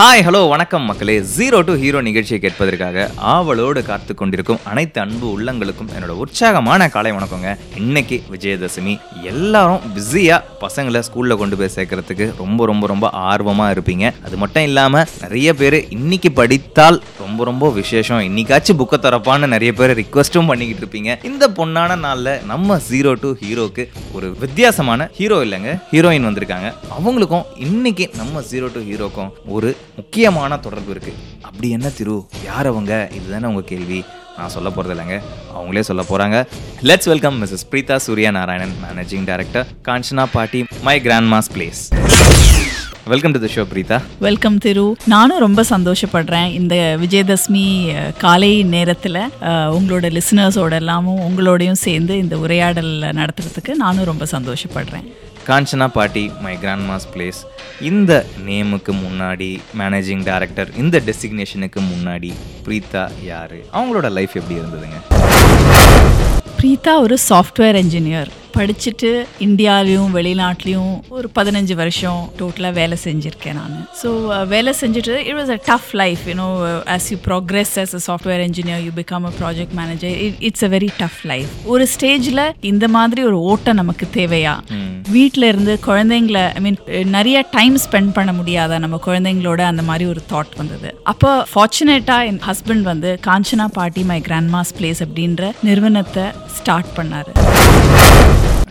Hi hello வணக்கம் மக்களே. Zero to hero நிகழ்ச்சியை கேட்பதற்காக ஆவலோடு காத்து கொண்டிருக்கும் அனைத்து அன்பு உள்ளங்களுக்கும் என்னோட உற்சாகமான காலை வணக்கங்க. இன்னைக்கு விஜயதசமி. எல்லாரும் பிஸியாக பசங்களை ஸ்கூலில் கொண்டு போய் சேர்க்கறதுக்கு ரொம்ப ரொம்ப ரொம்ப ஆர்வமாக இருப்பீங்க. அது மட்டும் இல்லாமல் நிறைய பேர் இன்னைக்கு படித்தால் ரொம்ப ரொம்ப விசேஷம். இன்னைக்காச்சும் புக்கை தரப்பான்னு நிறைய பேர் ரிக்வஸ்ட்டும் பண்ணிக்கிட்டு இருப்பீங்க. இந்த பொன்னான நாளில் நம்ம ஜீரோ டு ஹீரோக்கு ஒரு வித்தியாசமான ஹீரோ இல்லைங்க. ஹீரோயின் வந்திருக்காங்க. அவங்களுக்கும் இன்னைக்கு நம்ம ஜீரோ டு ஹீரோக்கும் ஒரு முக்கியமான தொடர்பு இருக்குது அப்படி என்ன திரு? யார் அவங்க? இதுதானே உங்கள் கேள்வி. நான் சொல்ல போகிறது இல்லைங்க. அவங்களே சொல்ல போகிறாங்க let's welcome Mrs Preetha Surya Narayanan managing director Kanchana பாட்டி my grandma's place welcome to the show Preetha welcome திரு நானும் ரொம்ப சந்தோஷப்படுறேன். இந்த விஜயதசமி காலை நேரத்தில் உங்களோட லிசனர்ஸோட எல்லாமும் உங்களோடையும் சேர்ந்து இந்த உரையாடல் நடத்துறதுக்கு நானும் ரொம்ப சந்தோஷப்படுறேன். காஞ்சனா பாட்டி மை கிராண்ட் மாஸ் பிளேஸ் இந்த நேமுக்கு முன்னாடி மேனேஜிங் டைரக்டர் இந்த டெசிக்னேஷனுக்கு முன்னாடி பிரீதா யாரு? அவங்களோட லைஃப் எப்படி இருந்ததுங்க? பிரீதா ஒரு சாஃப்ட்வேர் இன்ஜினியர் படிச்சுட்டு இந்தியாலையும் வெளிநாட்டிலையும் ஒரு பதினஞ்சு வருஷம் டோட்டலாக வேலை செஞ்சுருக்கேன் நான். ஸோ வேலை செஞ்சுட்டு it was a tough life you know as you progress as a software engineer you become a project manager it's a very tough life ஒரு ஸ்டேஜில் இந்த மாதிரி ஒரு ஓட்டம் நமக்கு தேவையா? வீட்டில் இருந்து குழந்தைங்கள ஐ மீன் நிறைய டைம் ஸ்பெண்ட் பண்ண முடியாத? நம்ம குழந்தைங்களோட அந்த மாதிரி ஒரு தாட் வந்தது. அப்போ ஃபார்ச்சுனேட்டாக என் ஹஸ்பண்ட் வந்து காஞ்சனா பாட்டி மை கிராண்ட்மாஸ் பிளேஸ் அப்படின்ற நிறுவனத்தை ஸ்டார்ட் பண்ணார்.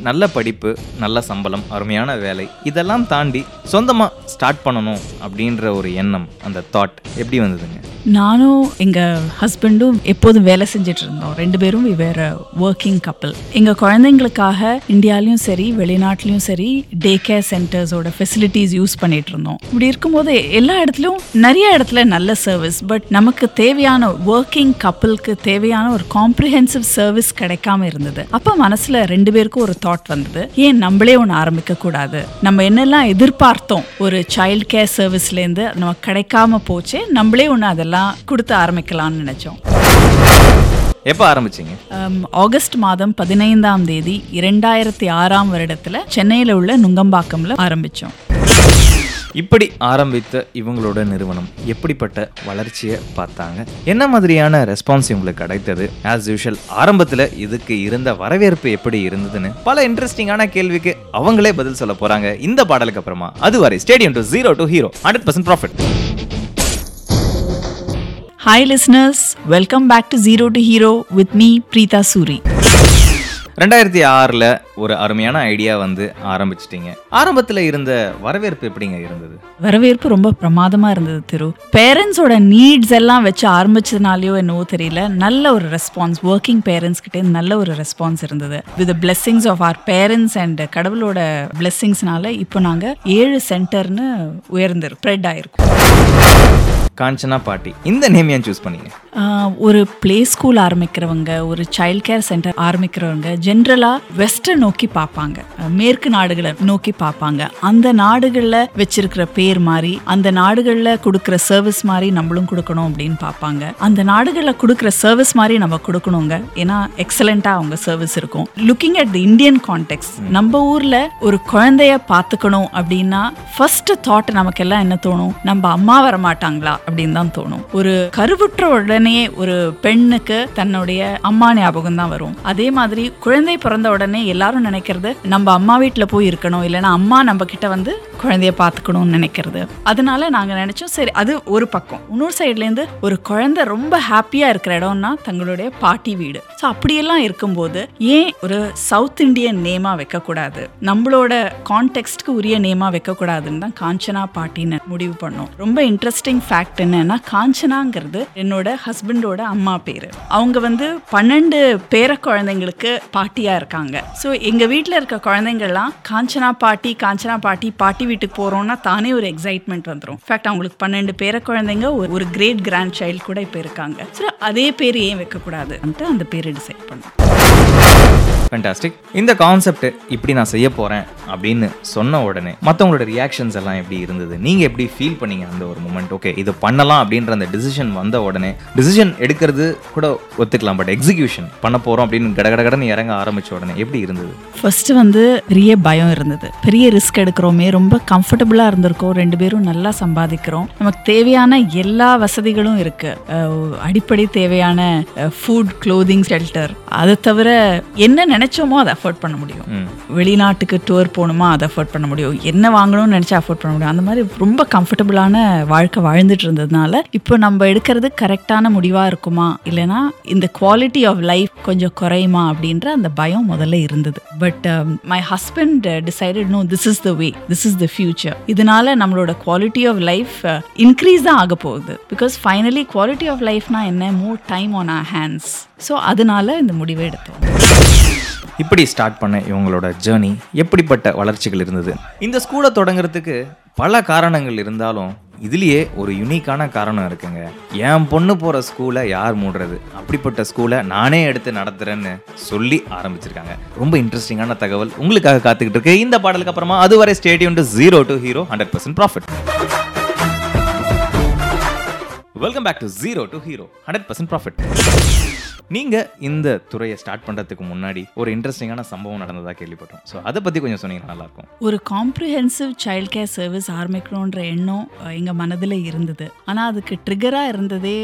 நல்ல படிப்பு நல்ல சம்பளம் அருமையான வேலை இதெல்லாம் தாண்டி சொந்தமாக ஸ்டார்ட் பண்ணணும் அப்படின்ற ஒரு எண்ணம் அந்த தாட் எப்படி வந்ததுங்க? நானும் எங்கள் ஹஸ்பண்டும் எப்போதும் வேலை செஞ்சுட்டு இருந்தோம். ரெண்டு பேரும் வேற ஒர்க்கிங் கப்பல் எங்கள் குழந்தைங்களுக்காக இந்தியாலையும் சரி வெளிநாட்டிலையும் சரி டே கேர் சென்டர்ஸோட ஃபெசிலிட்டிஸ் யூஸ் பண்ணிட்டு இருந்தோம். இப்படி இருக்கும்போது எல்லா இடத்துலையும் நிறைய இடத்துல நல்ல சர்வீஸ் பட் நமக்கு தேவையான ஒர்க்கிங் கப்பலுக்கு தேவையான ஒரு காம்ப்ரிஹென்சிவ் சர்வீஸ் கிடைக்காம இருந்தது. அப்போ மனசில் ரெண்டு பேருக்கும் ஒரு தாட் வந்தது. ஏன் நம்மளே ஒன்று ஆரம்பிக்க கூடாது? நம்ம என்னெல்லாம் எதிர்பார்த்தோம்? ஒரு சைல்ட் கேர் சர்வீஸ்லேருந்து நமக்கு கிடைக்காம போச்சு நம்மளே ஒன்று அதில் அதெல்லாம் கொடுத்து ஆரம்பிக்கலாம்னு நினச்சோம். எப்போ ஆரம்பிச்சீங்க? ஆகஸ்ட் மாதம் பதினைந்தாம் தேதி இரண்டாயிரத்தி ஆறாம் வருடத்தில் சென்னையில் உள்ள நுங்கம்பாக்கம்ல ஆரம்பித்தோம் இப்படி ஆரம்பித்த இவங்களோட நிறுவனம் எப்படிப்பட்ட வளர்ச்சியை பார்த்தாங்க? என்ன மாதிரியான ரெஸ்பான்ஸ் இவங்களுக்கு கிடைத்தது? ஆஸ் யூஷுவல் ஆரம்பத்தில் இதுக்கு இருந்த வரவேற்பு எப்படி இருந்ததுன்னு பல இன்ட்ரெஸ்டிங்கான கேள்விக்கு அவங்களே பதில் சொல்ல போறாங்க இந்த பாடலுக்கு அப்புறமா. அதுவரை stay tuned to zero to hero hundred percent profit hi listeners welcome back to zero to hero with me Preetha Suri ரெண்டாயிரத்தி ஆறில் ஒரு அருமையான ஐடியா வந்து ஆரம்பிச்சிட்டீங்க. ஆரம்பத்தில் இருந்த வரவேற்பு எப்படிங்க இருந்தது? வரவேற்பு ரொம்ப பிரமாதமா இருந்தது திரு. பேரண்ட்ஸோட நீட்ஸ் எல்லாம் வச்சு ஆரம்பிச்சதுனாலயோ என்னவோ தெரியல. நல்ல ஒரு ரெஸ்பான்ஸ் ஒர்க்கிங் பேரண்ட்ஸ் கிட்டே நல்ல ஒரு ரெஸ்பான்ஸ் இருந்தது. With blessings of our parents and கடவுளோட பிளெஸ்ஸிங்ஸ்னால இப்போ நாங்க ஏழு சென்டர்னு உயர்ந்து ஸ்ப்ரெட் ஆயிருக்கோம். காஞ்சனா பாட்டி. இந்த நேம் ஏன் சூஸ் பண்ணீங்க? ஒரு ப்ளே ஸ்கூல் ஆரம்பிக்கிறவங்க ஒரு சைல்ட் கேர் சென்டர் ஆரம்பிக்கிறவங்க ஜென்ரலாக வெஸ்டை நோக்கி பார்ப்பாங்க. மேற்கு நாடுகளை நோக்கி பார்ப்பாங்க. அந்த நாடுகளில் வச்சிருக்கிற பேர் மாதிரி அந்த நாடுகளில் கொடுக்குற சர்வீஸ் மாதிரி நம்மளும் கொடுக்கணும் அப்படின்னு பார்ப்பாங்க. அந்த நாடுகளில் கொடுக்குற சர்வீஸ் மாதிரி நம்ம கொடுக்கணுங்க. ஏன்னா எக்ஸலண்ட்டாக அவங்க சர்வீஸ் இருக்கும். Looking at the Indian context நம்ம ஊரில் ஒரு குழந்தைய பார்த்துக்கணும் அப்படின்னா ஃபர்ஸ்ட் தாட் நமக்கெல்லாம் என்ன தோணும்? நம்ம அம்மா வர மாட்டாங்களா அப்படின்னு தான் தோணும். ஒரு கருவுற்ற உடனே ஒரு பெண்ணுக்கு தன்னுடைய அம்மா ஞாபகம் தான் வரும். அதே மாதிரி குழந்தை பிறந்த உடனே எல்லாரும் நினைக்கிறது நம்ம அம்மா வீட்டில் போய் இருக்கணும் இல்லைன்னா அம்மா நம்ம கிட்ட வந்து குழந்தைய பார்த்துக்கணும்னு நினைக்கிறது. அதனால நாங்கள் நினைச்சோம் சரி அது ஒரு பக்கம். இன்னொரு சைட்லேருந்து ஒரு குழந்தை ரொம்ப ஹாப்பியாக இருக்கிற இடம்னா தங்களுடைய பாட்டி வீடு. ஸோ அப்படியெல்லாம் இருக்கும்போது ஏன் ஒரு சவுத் இந்தியன் நேமாக வைக்கக்கூடாது? நம்மளோட கான்டெக்ட்க்கு உரிய நேமா வைக்கக்கூடாதுன்னு தான் காஞ்சனா பாட்டின்னு முடிவு பண்ணோம். ரொம்ப இன்ட்ரெஸ்டிங் ஃபேக்ட் என்னன்னா காஞ்சனாங்கிறது என்னோட ஹஸ்பண்டோட அம்மா பேர். அவங்க வந்து பன்னெண்டு பேர குழந்தைங்களுக்கு பாட்டியா இருக்காங்க. ஸோ எங்க வீட்டில் இருக்க குழந்தைங்கள்லாம் காஞ்சனா பாட்டி காஞ்சனா பாட்டி பாட்டி வீட்டுக்கு போறோம்னா தானே ஒரு எக்ஸைட்மெண்ட் வந்துடும் இன்ஃபேக்ட் அவங்களுக்கு பன்னெண்டு பேர குழந்தைங்க ஒரு- ஒரு கிரேட் கிராண்ட் சைல்டு கூட இப்போ இருக்காங்க. ஸோ அதே பேர் ஏன் வைக்கக்கூடாதுன்ட்டு அந்த பேரை டிசைட் பண்ணோம். ஃபேண்டாஸ்டிக் இந்த கான்செப்ட் இப்படி நான் செய்ய போறேன் அப்படின்னு சொன்ன உடனே மற்றவங்களோட ரியாக்ஷன்ஸ் எல்லாம் எப்படி இருந்தது? நீங்கள் எப்படி ஃபீல் பண்ணீங்க அந்த ஒரு மூமெண்ட் ஓகே இது பண்ணலாம் அப்படின்ற அந்த டிசிஷன் வந்த உடனே டிசிஷன் எடுக்கிறது கூட ஒத்துக்கலாம் பட் எக்ஸிகியூஷன் பண்ண போகிறோம் அப்படின்னு கடகடகடன்னு இறங்க ஆரம்பிச்ச உடனே எப்படி இருந்தது? ஃபர்ஸ்ட் வந்து பெரிய பயம் இருந்தது. பெரிய ரிஸ்க் எடுக்கிறோமே ரொம்ப கம்ஃபர்டபுளா இருந்திருக்கோம் ரெண்டு பேரும் நல்லா சம்பாதிக்கிறோம். நமக்கு தேவையான எல்லா வசதிகளும் இருக்கு. அடிப்படை தேவையான ஃபுட் க்ளோதிங் ஷெல்டர் அதை தவிர என்ன நினைச்சோமோ அதை அஃபோர்ட் பண்ண முடியும். வெளிநாட்டுக்கு டூர் போகணுமா அதை அஃபோர்ட் பண்ண முடியும். என்ன வாங்கணும்னு நினச்சா அஃபோர்ட் பண்ண முடியும். அந்த மாதிரி ரொம்ப கம்ஃபர்டபுளான வாழ்க்கை வாழ்ந்துட்டு இருந்ததுனால இப்போ நம்ம எடுக்கிறது கரெக்டான முடிவாக இருக்குமா? இல்லைனா இந்த குவாலிட்டி ஆஃப் லைஃப் கொஞ்சம் குறையுமா அப்படின்ற அந்த பயம் முதல்ல இருந்தது. But my husband decided no this is the way this is the future இதனால நம்மளோட குவாலிட்டி ஆஃப் லைஃப் இன்க்ரீஸ் தான் ஆக போகுது. பிகாஸ் ஃபைனலி குவாலிட்டி ஆஃப் லைஃப்னா என்ன? More time on our hands so அதனால இந்த முடிவை எடுத்தோம். இப்படி ஸ்டார்ட் பண்ண இவங்களோட ஜேர்னி எப்படிப்பட்ட வளர்ச்சிகள் இருந்தது? இந்த ஸ்கூலை தொடங்குறதுக்கு பல காரணங்கள் இருந்தாலும் இதுலேயே ஒரு யுனிக்கான காரணம் இருக்குங்க. என் பொண்ணு போகிற ஸ்கூலை யார் மூடுறது? அப்படிப்பட்ட ஸ்கூலை நானே எடுத்து நடத்துகிறேன்னு சொல்லி ஆரம்பிச்சிருக்காங்க. ரொம்ப இன்ட்ரெஸ்டிங்கான தகவல் உங்களுக்காக காத்துக்கிட்டு இருக்கு. இந்த பாடலுக்கு அப்புறமா அதுவரை stay tuned to zero to hero hundred percent profit welcome back to zero to hero hundred percent profit நீங்க இந்த துறையை ஸ்டார்ட் பண்றதுக்கு முன்னாடி ஒரு இன்ட்ரெஸ்டிங்கான சம்பவம் நடந்ததா கேள்விப்பட்டோம். ஸோ அதை பத்தி கொஞ்சம் சொன்னீங்கன்னா நல்லா இருக்கும் ஒரு காம்ப்ரிஹென்சிவ் சைல்ட் கேர் சர்வீஸ் ஆரம்பிக்கணுன்ற எண்ணம் எங்கள் எங்க மனதில் இருந்தது. ஆனால் அதுக்கு ட்ரிகராக இருந்ததே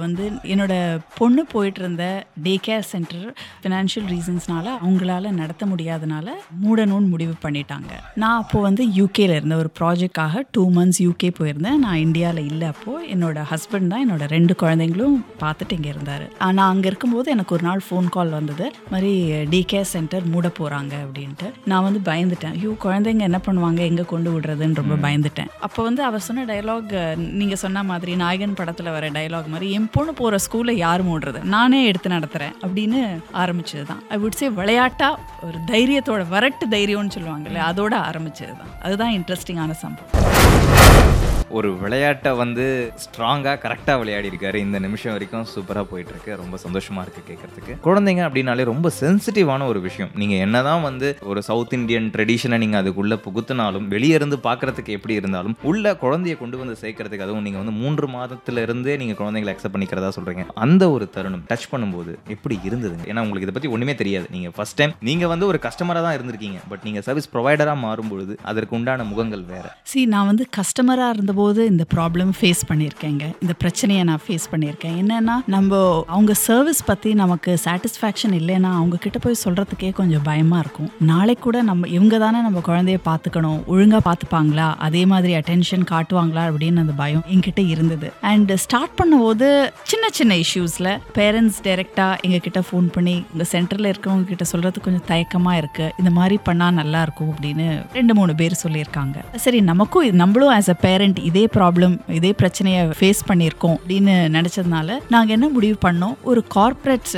வந்து என்னோட பொண்ணு போயிட்டு இருந்த டே கேர் சென்டர் ஃபினான்ஷியல் ரீசன்ஸ்னால அவங்களால நடத்த முடியாதனால மூடணும்னு முடிவு பண்ணிட்டாங்க. நான் அப்போ வந்து யூகேல இருந்த ஒரு ப்ராஜெக்டாக டூ மந்த்ஸ் யூகே போயிருந்தேன். நான் இந்தியாவில் இல்லை அப்போ. என்னோட ஹஸ்பண்ட் தான் என்னோட ரெண்டு குழந்தைங்களும் பார்த்துட்டு இங்கே இருந்தார். நான் அங்கே இருக்கும்போது எனக்கு ஒரு நாள் ஃபோன் கால் வந்தது. மாதிரி டே கேர் சென்டர் மூட போகிறாங்க அப்படின்ட்டு. நான் வந்து பயந்துட்டேன். ஐயோ குழந்தைங்க என்ன பண்ணுவாங்க? எங்கே கொண்டு விடுறதுன்னு ரொம்ப பயந்துட்டேன். அப்போ வந்து அவர் சொன்ன டைலாக் நீங்கள் சொன்ன மாதிரி நாயகன் படத்தில் வர டைலாக் மாதிரி என் பொண்ணு போகிற ஸ்கூலை யார் மூடுறது? நானே எடுத்து நடத்துகிறேன் அப்படின்னு ஆரம்பிச்சது தான் ஐ வுட் சே விளையாட்டா ஒரு தைரியத்தோட வரட்டு தைரியம்னு சொல்லுவாங்கல்ல அதோட ஆரம்பிச்சது தான் அதுதான் இன்ட்ரெஸ்டிங்கான சம்பவம். ஒரு விளையாட்டை வந்து ஸ்ட்ராங்காக கரெக்டாக விளையாடி இருக்காரு இந்த நிமிஷம் வரைக்கும் சூப்பராக போயிட்டு இருக்கு ரொம்ப சந்தோஷமா இருக்கு கேட்கறதுக்கு குழந்தைங்க அப்படின்னாலே ரொம்ப சென்சிட்டிவான ஒரு விஷயம். நீங்கள் என்னதான் வந்து ஒரு சவுத் இந்தியன் ட்ரெடிஷனை நீங்கள் அதுக்குள்ளே புகுத்தினாலும் வெளியே இருந்து பார்க்கறதுக்கு எப்படி இருந்தாலும் உள்ள குழந்தைய கொண்டு வந்து சேர்க்கறதுக்கு அதுவும் நீங்கள் வந்து மூன்று மாதத்துல இருந்தே நீங்க குழந்தைங்களை அக்செப்ட் பண்ணிக்கிறதா சொல்றீங்க. அந்த ஒரு தருணம் டச் பண்ணும்போது எப்படி இருந்தது ஏன்னா உங்களுக்கு இதை பற்றி ஒன்றுமே தெரியாது. நீங்கள் ஃபர்ஸ்ட் டைம் நீங்கள் வந்து ஒரு கஸ்டமராக தான் இருந்திருக்கீங்க. பட் நீங்கள் சர்வீஸ் ப்ரொவைடராக மாறும்பொழுது அதற்கு உண்டான முகங்கள் வேறு. சி நான் வந்து கஸ்டமராக போது இந்த ப்ராப்ளம் ஃபேஸ் பண்ணியிருக்கேங்க இந்த பிரச்சனையை நான் ஃபேஸ் பண்ணியிருக்கேன் என்னன்னா நம்ம அவங்க சர்வீஸ் பற்றி நமக்கு சாட்டிஸ்ஃபேக்ஷன் இல்லைன்னா அவங்க கிட்ட போய் சொல்கிறதுக்கே கொஞ்சம் பயமாக இருக்கும். நாளைக்கு கூட நம்ம இவங்க தானே நம்ம குழந்தைய பார்த்துக்கணும். ஒழுங்காக பார்த்துப்பாங்களா? அதே மாதிரி அட்டென்ஷன் காட்டுவாங்களா? அப்படின்னு அந்த பயம் என்கிட்ட இருந்தது. அண்ட் ஸ்டார்ட் பண்ணும்போது சின்ன சின்ன இஷ்யூஸில் பேரண்ட்ஸ் டைரெக்டாக எங்ககிட்ட ஃபோன் பண்ணி இந்த சென்டரில் இருக்கிறவங்க கிட்ட சொல்கிறது கொஞ்சம் தயக்கமாக இருக்குது இந்த மாதிரி பண்ணால் நல்லா இருக்கும் அப்படின்னு ரெண்டு மூணு பேர் சொல்லியிருக்காங்க. சரி நமக்கும் நம்மளும் ஆஸ் அ பேரண்ட் இதே ப்ராப்ளம் இதே பிரச்சனையை ஃபேஸ் பண்ணியிருக்கோம் அப்படின்னு நினச்சதுனால நாங்கள் என்ன முடிவு பண்ணோம்? ஒரு கார்ப்பரேட்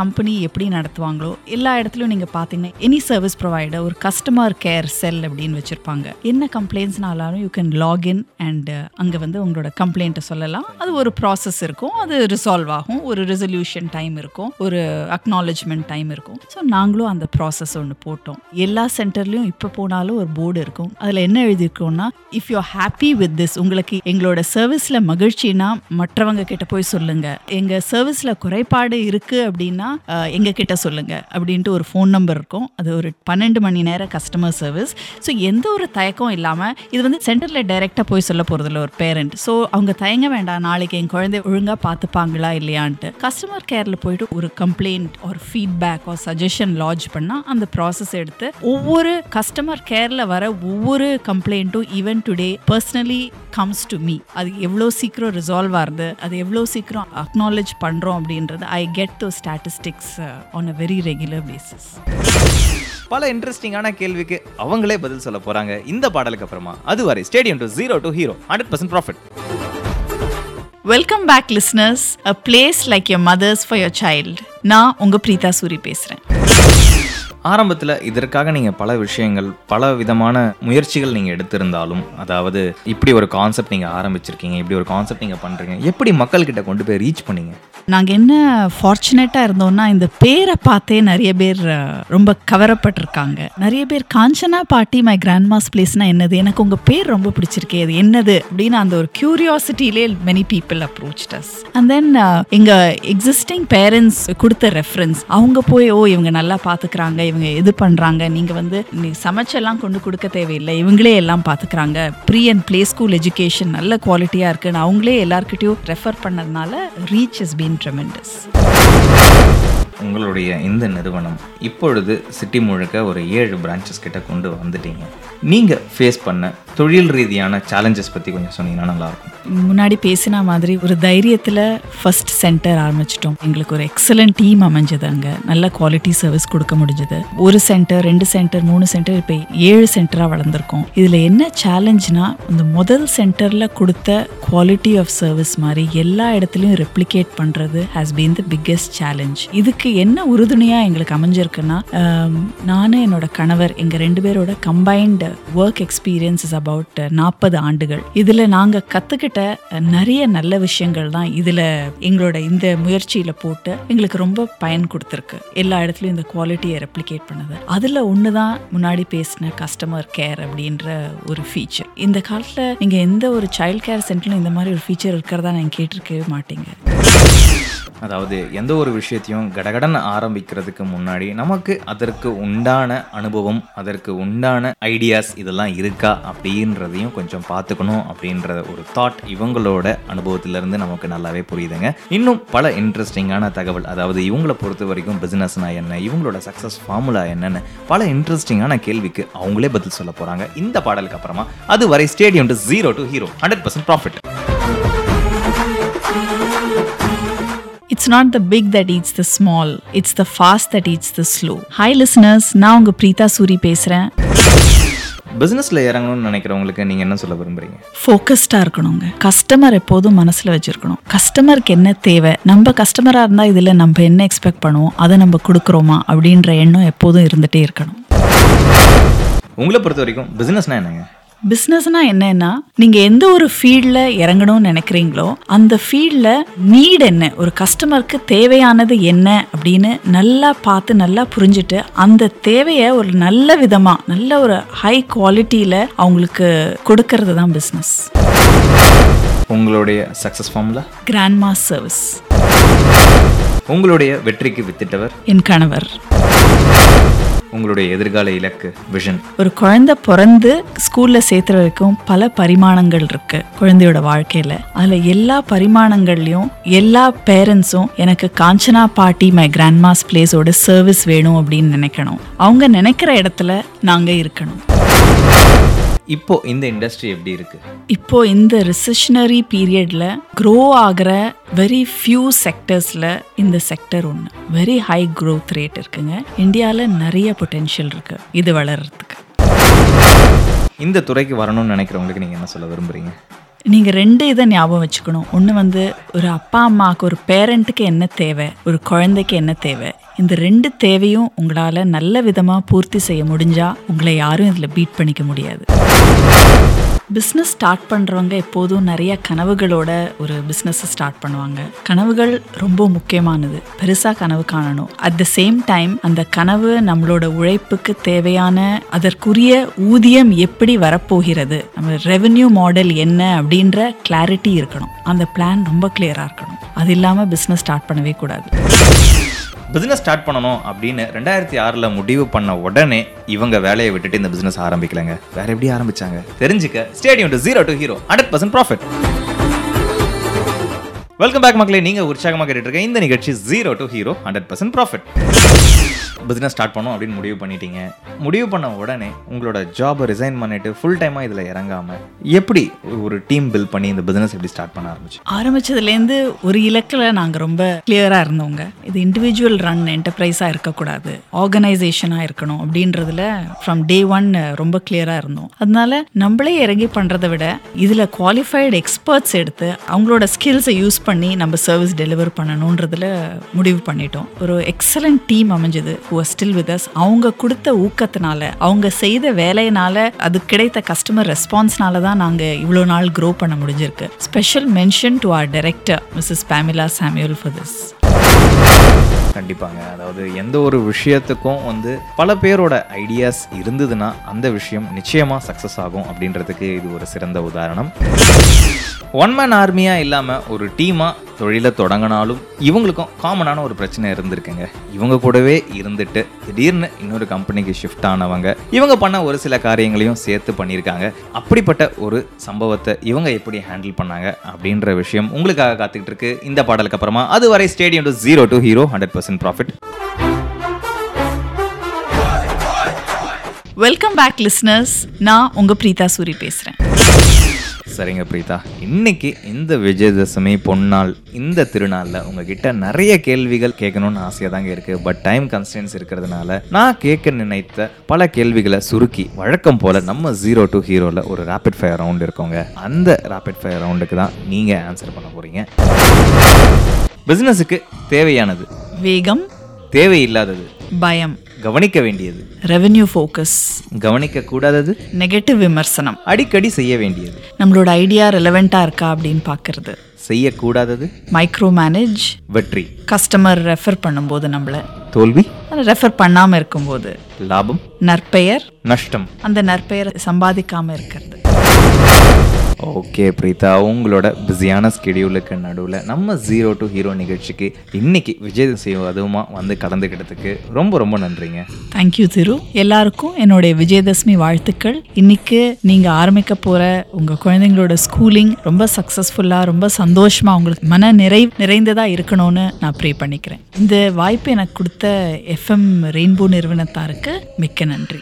கம்பெனி எப்படி நடத்துவாங்களோ எல்லா இடத்துலையும் நீங்கள் பார்த்தீங்கன்னா எனி சர்வீஸ் ப்ரொவைடர் ஒரு கஸ்டமர் கேர் செல் அப்படின்னு வச்சுருப்பாங்க. என்ன கம்ப்ளைண்ட்ஸ்னாலும் யூ கேன் லாகின் அண்ட் அங்கே வந்து உங்களோட கம்ப்ளைண்ட்டை சொல்லலாம். அது ஒரு ப்ராசஸ் இருக்கும். அது ரிசால்வ் ஆகும். ஒரு ரெசல்யூஷன் டைம் இருக்கும். ஒரு அக்னாலஜ்மெண்ட் டைம் இருக்கும். ஸோ நாங்களும் அந்த ப்ராசஸ் ஒன்று போட்டோம். எல்லா சென்டர்லையும் இப்போ போனாலும் ஒரு போர்டு இருக்கும். அதில் என்ன எழுதியிருக்கோம்னா if you happy with this உங்களுக்கு எங்களோட சர்வீஸில் மகிழ்ச்சினா மற்றவங்க கிட்ட போய் சொல்லுங்க. எங்கள் சர்வீஸில் குறைபாடு இருக்கு அப்படின்னா எங்கள் எங்க கிட்ட சொல்லுங்க அப்படின்ட்டு ஒரு ஃபோன் நம்பர் இருக்கும். அது ஒரு பன்னெண்டு மணி நேரம் கஸ்டமர் சர்வீஸ் ஸோ எந்த ஒரு தயக்கம் இல்லாமல் இது வந்து சென்டரில் டைரெக்டாக போய் சொல்ல போகிறதில்ல ஒரு பேரண்ட் ஸோ அவங்க தயங்க வேண்டாம். நாளைக்கு என் குழந்தை ஒழுங்காக பார்த்துப்பாங்களா இல்லையான்ட்டு. கஸ்டமர் கேரில் போயிட்டு ஒரு கம்ப்ளைண்ட் ஒரு ஃபீட்பேக் ஒரு சஜஷன் லாஜ் பண்ணால் அந்த ப்ராசஸ் எடுத்து ஒவ்வொரு கஸ்டமர் கேரில் வர ஒவ்வொரு கம்ப்ளைண்ட்டும் even today personally comes to me அது எவ்வளோ சீக்கிரம் ரிசால்வ் ஆகுது அது எவ்வளோ சீக்கிரம் அக்னாலேஜ் பண்ணுறோம் அப்படின்றது I get the statistics on a very regular basis பல இன்ட்ரெஸ்டிங்கான கேள்விக்கு அவங்களே பதில் சொல்ல போறாங்க இந்த பாடலுக்கு அப்புறமா. அதுவரை stay tuned to zero to hero hundred percent profit welcome back listeners a place like your mother's for your child நான் உங்கள் பிரீதா சூரி பேசுகிறேன் ஆரம்பத்தில் இதற்காக நீங்கள் பல விஷயங்கள் பல விதமான முயற்சிகள் நீங்கள் எடுத்திருந்தாலும் அதாவது இப்படி ஒரு கான்செப்ட் நீங்கள் ஆரம்பிச்சிருக்கீங்க இப்படி ஒரு கான்செப்ட் நீங்கள் பண்ணுறீங்க எப்படி மக்கள்கிட்ட கொண்டு போய் ரீச் பண்ணீங்க? நாங்கள் என்ன ஃபார்ச்சுனேட்டாக இருந்தோம்னா இந்த பேரை பார்த்தே நிறைய பேர் ரொம்ப கவரப்பட்டிருக்காங்க. நிறைய பேர் காஞ்சனா பாட்டி மை கிராண்ட்மாஸ் பிளேஸ்னா என்னது? எனக்கு உங்கள் பேர் ரொம்ப பிடிச்சிருக்கே அது என்னது? அப்படின்னு அந்த ஒரு கியூரியாசிட்டிலே many people approach us and then எங்கள் எக்ஸிஸ்டிங் பேரண்ட்ஸ் கொடுத்த ரெஃபரன்ஸ் அவங்க போய் ஓ இவங்க நல்லா பார்த்துக்கிறாங்க இவங்க இது பண்ணுறாங்க நீங்கள் வந்து நீ சமைச்செல்லாம் கொண்டு கொடுக்க தேவையில்லை. இவங்களே எல்லாம் பார்த்துக்கிறாங்க pre and play school education நல்ல குவாலிட்டியாக இருக்குன்னு அவங்களே எல்லாருக்கிட்டையும் ரெஃபர் பண்ணதுனால ரீச் இஸ் பீன் ட்ரெமெண்டஸ் உங்களுடைய இந்த நிறுவனம் இப்பொழுது சிட்டி முழுக்க ஒரு ஏழு பிரான்ச்சஸ் கிட்ட கொண்டு வந்துட்டீங்க. நீங்கள் ஃபேஸ் பண்ண தொழில் ரீதியான சேலஞ்சஸ் பற்றி கொஞ்சம் சொன்னீங்கன்னா நல்லாயிருக்கும். முன்னாடி பேசின மாதிரி ஒரு தைரியத்தில் ஃபர்ஸ்ட் சென்டர் ஆரம்பிச்சிட்டோம். எங்களுக்கு ஒரு எக்ஸலண்ட் டீம் அமைஞ்சது அங்கே. நல்ல குவாலிட்டி சர்வீஸ் கொடுக்க முடிஞ்சது. ஒரு சென்டர் ரெண்டு சென்டர் மூணு சென்டர் இப்போ ஏழு சென்டராக வளர்ந்துருக்கோம். இதில் என்ன சேலஞ்ச்னா இந்த முதல் சென்டரில் கொடுத்த குவாலிட்டி ஆஃப் சர்வீஸ் மாதிரி எல்லா இடத்துலையும் ரெப்ளிகேட் பண்ணுறது has been the biggest challenge இதுக்கு என்ன உறுதுணையாக எங்களுக்கு அமைஞ்சிருக்குன்னா நானும் என்னோட கணவர் எங்கள் ரெண்டு பேரோட கம்பைன்டு ஒர்க் எக்ஸ்பீரியன்ஸஸ் அபவுட் நாற்பது ஆண்டுகள். இதில் நாங்கள் கற்றுக்கிட்ட நிறைய நல்ல விஷயங்கள் தான் இதில் எங்களோட இந்த முயற்சியில் போட்டு எங்களுக்கு ரொம்ப பயன் கொடுத்துருக்கு. எல்லா இடத்துலையும் இந்த குவாலிட்டியை ரெப்ளிகேட் பண்ணது. அதில் ஒன்று தான் முன்னாடி பேசின கஸ்டமர் கேர் அப்படின்ற ஒரு ஃபீச்சர் இந்த காலத்தில் நீங்கள் எந்த ஒரு சைல்ட் கேர் சென்டர்லையும் இந்த மாதிரி ஒரு ஃபீச்சர் இருக்கிறதா நீங்கள் கேட்டிருக்கவே மாட்டீங்க. அதாவது எந்த ஒரு விஷயத்தையும் கடகடன் ஆரம்பிக்கிறதுக்கு முன்னாடி நமக்கு அதற்கு உண்டான அனுபவம் அதற்கு உண்டான ஐடியாஸ் இதெல்லாம் இருக்கா அப்படின்றதையும் கொஞ்சம் பார்த்துக்கணும் அப்படின்ற ஒரு தாட் இவங்களோட அனுபவத்திலிருந்து நமக்கு நல்லாவே புரியுதுங்க. இன்னும் பல இன்ட்ரெஸ்டிங்கான தகவல் அதாவது இவங்களை பொறுத்த வரைக்கும் பிஸ்னஸ்னா என்ன இவங்களோட சக்ஸஸ் ஃபார்முலா என்னன்னு பல இன்ட்ரெஸ்டிங்கான கேள்விக்கு அவங்களே பதில் சொல்ல போகிறாங்க இந்த பாடலுக்கு அப்புறமா அதுவரை stay tuned to zero to hero hundred percent profit it's not the big that eats the small it's the fast that eats the slow hi listeners நான் உங்கள் பிரீதா சூரி பேசுகிறேன் பிஸ்னஸில் இறங்கணும்னு நினைக்கிறவங்களுக்கு நீங்கள் என்ன சொல்ல விரும்புறீங்க? ஃபோக்கஸ்டாக இருக்கணுங்க. கஸ்டமர் எப்போதும் மனசில் வச்சுருக்கணும். கஸ்டமருக்கு என்ன தேவை? நம்ம கஸ்டமராக இருந்தால் இதில் நம்ம என்ன எக்ஸ்பெக்ட் பண்ணுவோம்? அதை நம்ம கொடுக்குறோமா? அப்படின்ற எண்ணம் எப்போதும் இருந்துகிட்டே இருக்கணும். உங்களை பொறுத்த வரைக்கும் பிஸ்னஸ்னா என்னங்க? பிஸ்னஸ்னா என்னன்னா நீங்க எந்த ஒரு ஃபீல்டில் இறங்கணும்னு நினைக்கிறீங்களோ அந்த ஃபீல்டில் நீட் என்ன? ஒரு கஸ்டமருக்கு தேவையானது என்ன? அப்படின்னு நல்லா பார்த்து நல்லா புரிஞ்சுட்டு அந்த தேவையை ஒரு நல்ல விதமா நல்ல ஒரு ஹை குவாலிட்டியில அவங்களுக்கு கொடுக்கறது தான் பிஸ்னஸ் உங்களுடைய சக்ஸஸ் ஃபார்முலா கிராண்ட்மா சர்வீஸ் உங்களுடைய வெற்றிக்கு வித்திட்டவர்? என் கணவர். உங்களுடைய எதிர்கால இலக்கு விஷன் ஒரு குழந்தை பிறந்து ஸ்கூல்ல சேர்த்துற வரைக்கும் பல பரிமாணங்கள் இருக்கு குழந்தையோட வாழ்க்கையில. அதுல எல்லா பரிமாணங்கள்லயும் எல்லா பேரண்ட்ஸும் எனக்கு காஞ்சனா பாட்டி மை கிராண்ட்மாஸ் பிளேஸோட சர்வீஸ் வேணும் அப்படின்னு நினைக்கணும். அவங்க நினைக்கிற இடத்துல நாங்க இருக்கணும். இப்போ இந்த இண்டஸ்ட்ரி எப்படி இருக்கு? இப்போ இந்த ரிசெஷனரி பீரியட்ல க்ரோ ஆகிற வெரி ஃபியூ செக்டர்ஸ்ல இந்த செக்டர் ஒன்று வெரி ஹை growth ரேட் இருக்குங்க. இந்தியாவில் நிறைய பொட்டென்ஷியல் இருக்கு. இது வளர்றதுக்கு. இந்த துறைக்கு வரணும்னு நினைக்கிறவங்களுக்கு நீங்க என்ன சொல்ல விரும்புறீங்க? நீங்கள் ரெண்டு இதை ஞாபகம் வச்சுக்கணும். ஒன்று வந்து ஒரு அப்பா அம்மாவுக்கு ஒரு பேரண்ட்டுக்கு என்ன தேவை? ஒரு குழந்தைக்கு என்ன தேவை? இந்த ரெண்டு தேவையும் உங்களால் நல்ல விதமாக பூர்த்தி செய்ய முடிஞ்சா உங்களை யாரும் இதில் பீட் பண்ணிக்க முடியாது. பிஸ்னஸ் ஸ்டார்ட் பண்ணுறவங்க எப்போதும் நிறைய கனவுகளோட ஒரு பிஸ்னஸை ஸ்டார்ட் பண்ணுவாங்க. கனவுகள் ரொம்ப முக்கியமானது. பெருசாக கனவு காணணும். அட் த சேம் டைம் அந்த கனவு நம்மளோட உழைப்புக்கு தேவையான அதற்குரிய ஊதியம் எப்படி வரப்போகிறது? நம்ம ரெவென்யூ மாடல் என்ன அப்படின்ற கிளாரிட்டி இருக்கணும். அந்த பிளான் ரொம்ப கிளியராக இருக்கணும். அது இல்லாமல் பிஸ்னஸ் ஸ்டார்ட் பண்ணவே கூடாது. பிஸ்னஸ் ஸ்டார்ட் பண்ணணும் அப்படின்னு ரெண்டாயிரத்தி ஆறில் முடிவு பண்ண உடனே இவங்க வேலையை விட்டுட்டு இந்த பிஸ்னஸ் ஆரம்பிக்கலங்க. வேற எப்படி ஆரம்பிச்சாங்க? தெரிஞ்சுக்க. Stay tuned to zero to hero hundred percent profit welcome back மக்களே. நீங்கள் உற்சாகமாக கேட்டுட்டு இந்த நிகழ்ச்சி zero to hero hundred percent profit business start பண்ணோம் அப்படின்னு முடிவு பண்ணிட்டீங்க. முடிவு பண்ண உடனே உங்களோட ஜாபை ரிசைன் பண்ணிட்டு ஃபுல் டைமாக இதில் இறங்காமல் எப்படி ஒரு டீம் பில்ட் பண்ணி இந்த பிஸ்னஸ் எப்படி ஸ்டார்ட் பண்ண ஆரம்பிச்சு? ஆரம்பிச்சதுலேருந்து ஒரு இலக்கில் நாங்கள் ரொம்ப கிளியராக இருந்தவங்க. இது இண்டிவிஜுவல் ரன் என்டர்பிரைஸாக இருக்கக்கூடாது ஆர்கனைசேஷனாக இருக்கணும் அப்படின்றதுல ஃப்ரம் டே ஒன் ரொம்ப கிளியராக இருந்தோம். அதனால நம்மளே இறங்கி பண்ணுறதை விட இதில் குவாலிஃபைடு எக்ஸ்பர்ட்ஸ் எடுத்து அவங்களோட ஸ்கில்ஸை யூஸ் பண்ணி நம்ம சர்வீஸ் டெலிவர் பண்ணணுன்றதுல முடிவு பண்ணிட்டோம். ஒரு எக்ஸலண்ட் டீம் அமைஞ்சது. ஹூ ஸ்டில் வித் அஸ் அவங்க கொடுத்த ஊக்கத்தினால அவங்க செய்த வேலையினால அது கிடைத்த கஸ்டமர் ரெஸ்பான்ஸ்னால தான் நாங்கள் இவ்வளோ நாள் க்ரோ பண்ண முடிஞ்சிருக்கு. Special mention to our director Mrs Pamela Samuel for this கண்டிப்பாங்க. அதாவது எந்த ஒரு விஷயத்துக்கும் வந்து பல பேரோட ஐடியாஸ் இருந்ததுன்னா அந்த விஷயம் நிச்சயமா சக்ஸஸ் ஆகும் அப்படின்றதுக்கு இது ஒரு சிறந்த உதாரணம். ஒன் மேன் ஆர்மியாக இல்லாமல் ஒரு டீமாக தொழிலை தொடங்கினாலும் இவங்களுக்கும் காமனான ஒரு பிரச்சனை இருந்திருக்குங்க. இவங்க கூடவே இருந்துட்டு திடீர்னு இன்னொரு கம்பெனிக்கு ஷிஃப்ட் ஆனவங்க இவங்க பண்ண ஒரு சில காரியங்களையும் சேர்த்து பண்ணியிருக்காங்க. அப்படிப்பட்ட ஒரு சம்பவத்தை இவங்க எப்படி ஹேண்டில் பண்ணாங்க அப்படின்ற விஷயம் உங்களுக்காக காத்துக்கிட்டு இருக்கு. இந்த பாடலுக்கு அப்புறமா அதுவரை stay tuned to zero to hero hundred percent profit. Welcome back listeners நான் உங்க பிரீதா சூரி பேசுறேன். சரிங்க பிரீதா. இன்னைக்கு இந்த விஜயதசமி பொன்னாள் இந்த திருநாளில் உங்ககிட்ட நிறைய கேள்விகள் கேட்கணும்னு ஆசையாக தாங்க இருக்கு. பட் டைம் கன்ஸ்டன்ஸ் இருக்கிறதுனால நான் கேட்க நினைத்த பல கேள்விகளை சுருக்கி வழக்கம் போல நம்ம ஜீரோ டு ஹீரோவில் ஒரு ரேபிட் ஃபயர் ரவுண்ட் இருக்கோங்க. அந்த ரேபிட் ஃபயர் ரவுண்டுக்கு தான் நீங்கள் ஆன்சர் பண்ண போறீங்க. பிஸ்னஸுக்கு தேவையானது வேகம் தேவையில்லாதது. பயம் கவனிக்க வேண்டியது. ரெவென்யூ ஃபோக்கஸ் கவனிக்க கூடாதது நெகட்டிவ் விமர்சனம். அடிக்கடி செய்ய வேண்டியது. நம்மளோட ஐடியா ரெலவெண்ட்டாக இருக்கா அப்படின்னு பார்க்கறது. செய்யக்கூடாதது. மைக்ரோ மேனேஜ் வெற்றி. கஸ்டமர் ரெஃபர் பண்ணும்போது நம்மளை. தோல்வி. ரெஃபர் பண்ணாமல் இருக்கும்போது. லாபம். நற்பெயர். நஷ்டம். அந்த நற்பெயர் சம்பாதிக்காமல் இருக்கிறது. ஓகே பிரீதா உங்களோட பிஸியான ஸ்கெடியூலுக்கு நடுவில் நம்ம ஜீரோ டு ஹீரோ நிகழ்ச்சிக்கு இன்னைக்கு விஜய் அதுவுமா வந்து கலந்துக்கிட்டதுக்கு ரொம்ப ரொம்ப நன்றிங்க. தேங்க்யூ திரு எல்லாருக்கும் என்னுடைய விஜயதசமி வாழ்த்துக்கள். இன்னைக்கு நீங்க ஆரம்பிக்க போற உங்க குழந்தைங்களோட ஸ்கூலிங் ரொம்ப சக்சஸ்ஃபுல்லா ரொம்ப சந்தோஷமா உங்களுக்கு மன நிறை நிறைந்ததா இருக்கணும்னு நான் ப்ரே பண்ணிக்கிறேன். இந்த வாய்ப்பு எனக்கு கொடுத்த எஃப்எம் ரெயின்போ நிறுவனத்தாருக்கு மிக்க நன்றி.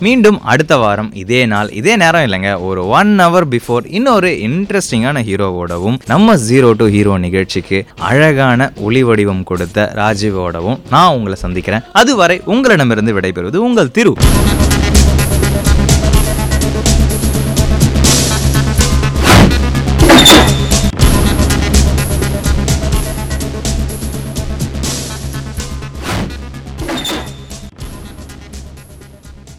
மீண்டும் அடுத்த வாரம் இதே நாள் இதே நேரம் இல்லைங்க. ஒரு ஒன் ஹவர் பிஃபோர் இன்னொரு இன்ட்ரெஸ்டிங்கான ஹீரோவோடவும் நம்ம ஜீரோ டு ஹீரோ நிகழ்ச்சிக்கு அழகான ஒளி வடிவம் கொடுத்த ராஜீவோடவும் நான் உங்களை சந்திக்கிறேன். அதுவரை உங்களிடமிருந்து விடைபெறுவது உங்கள் திரு.